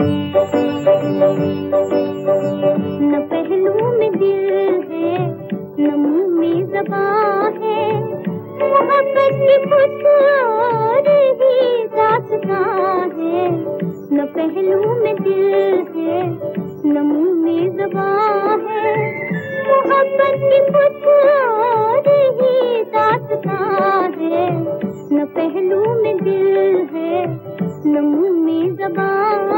न पहलू में दिल है, न मुँह में जबान है। मोहब्बत की कुछ है न पहलू में दिल है, न मुँह में जबान है। मोहब्बत की कुछ है। न पहलू में दिल है, न मुँह में जबान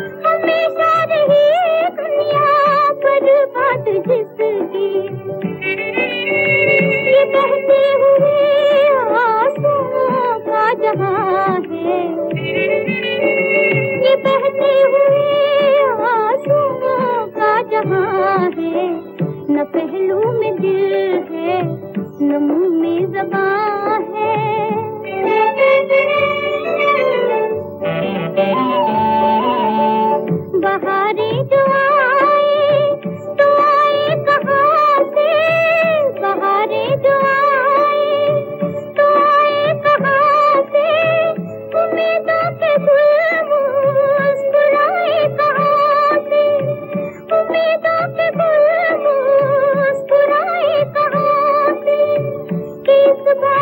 पहलू में दिल है नमू में जबान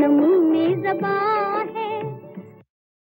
नमूने जबान